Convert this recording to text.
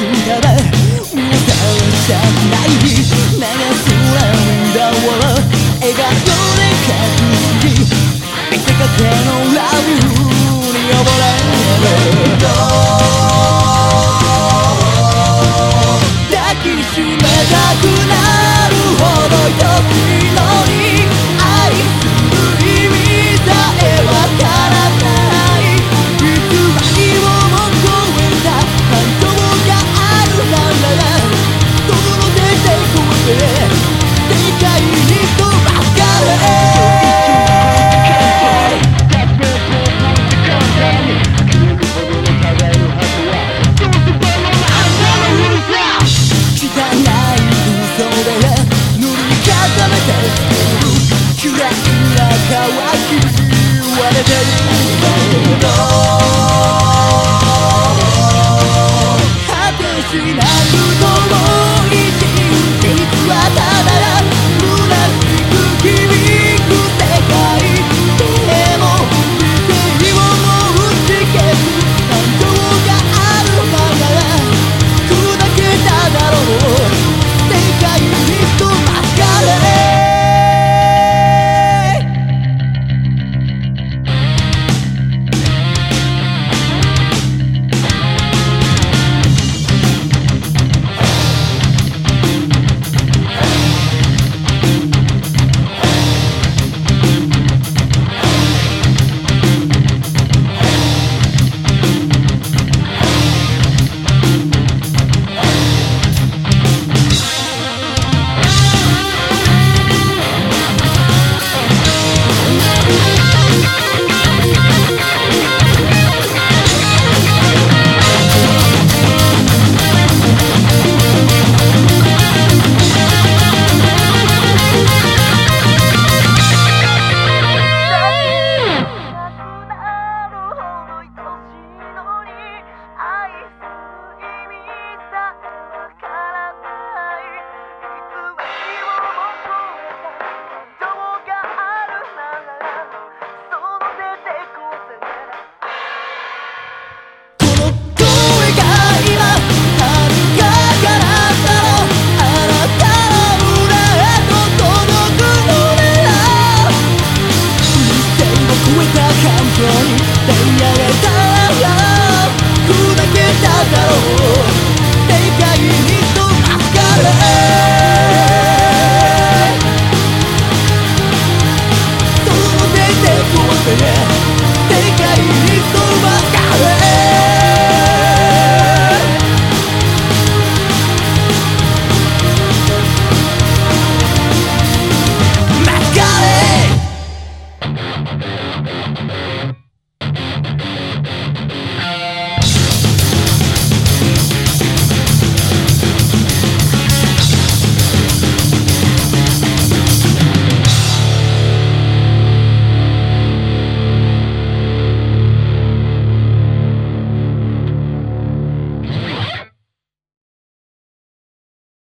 すんだら無駄じゃない。流すら乾き果てしない。